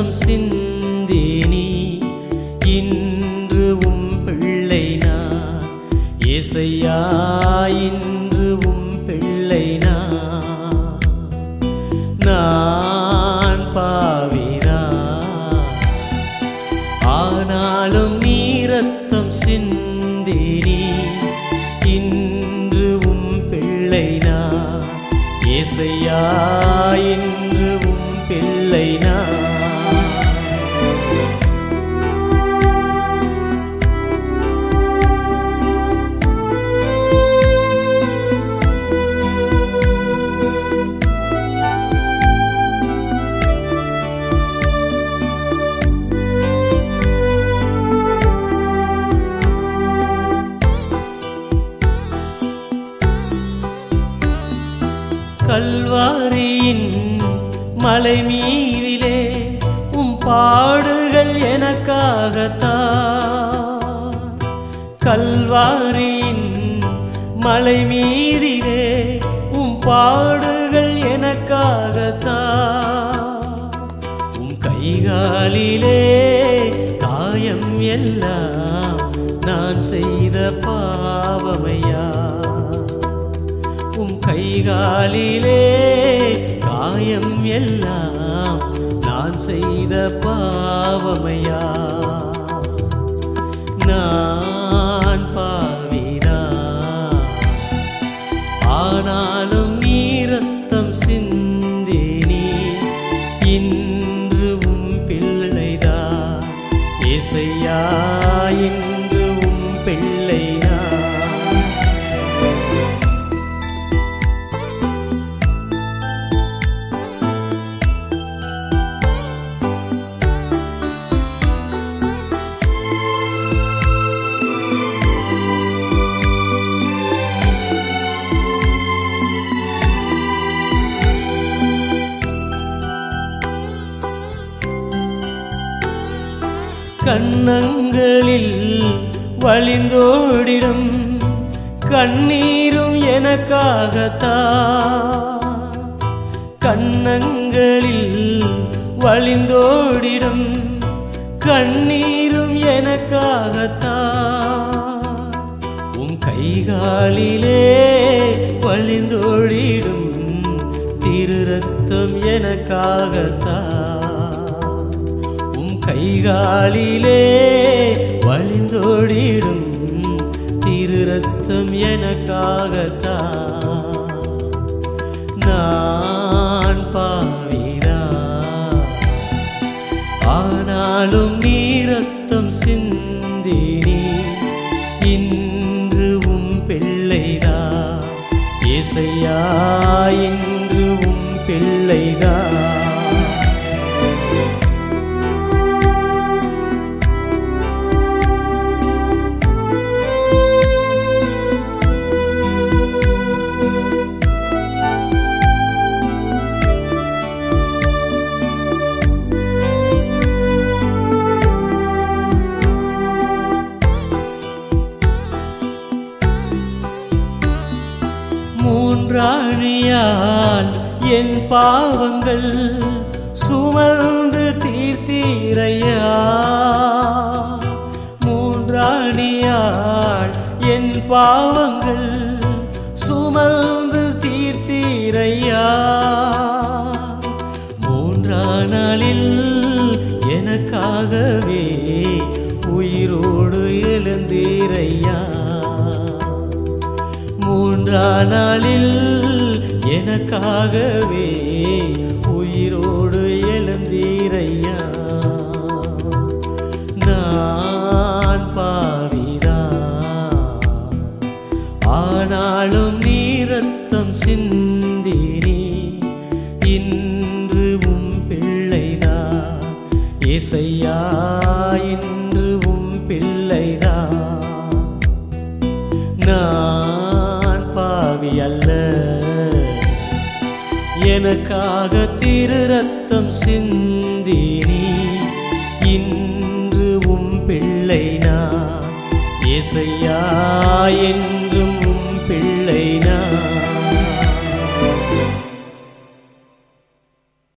ரத்தம் சிந்தினி. இன்று உம் பிள்ளை நான் ஏசையா இன்று உம் பிள்ளை நான் நான் ஆனாலும் நீ ரத்தம் சிந்தினி. இன்று உம் பிள்ளை நான் ஏசையா கல்வாரியின் மலை மீதிலே உம் பாடுகள் எனக்காகத்தா கல்வாரியின் மலை மீதிலே உம் பாடுகள் எனக்காகத்தா உம் கைகாலிலே காயம் எல்லாம் நான் செய்த பா கைகாலிலே காயம் எல்லாம் நான் செய்த பாவமையா கண்ணங்களில் வழிந்தோடிடும் கண்ணீரும் எனக்காகத்தா கண்ணங்களில் வழிந்தோடிடும் கண்ணீரும் எனக்காகத்தா உன் கைகாலிலே வழிந்தோடிடும் திருரத்தம் எனக்காகத்தா கைகாலிலே வழிந்தோடிடும் திரு ரத்தம் எனக்காகத்தான் நான் பாவிதா. ஆனாலும் நீ ரத்தம் சிந்தினி இன்று உம் பிள்ளைதா. இசையா இன்று உம் பிள்ளைதா. மூன்றாழியால் என் பாவங்கள் சுமந்து தீர்த்தீரையா? மூன்றாணியால் என் பாவங்கள் சுமந்து தீர்த்தீரையா? மூன்றாம் நாளில் எனக்காகவே உயிரோடு எழுந்தீரையா? நான் பாவிதா. ஆனாலும் நீரத்தம் சிந்தினி. இன்று உம் பிள்ளைதா. இசையா சாமி அல்ல. எனக்காக திரு ரத்தம் சிந்தினி. இன்று உம் பிள்ளை நான். இசையா என்றும் பிள்ளை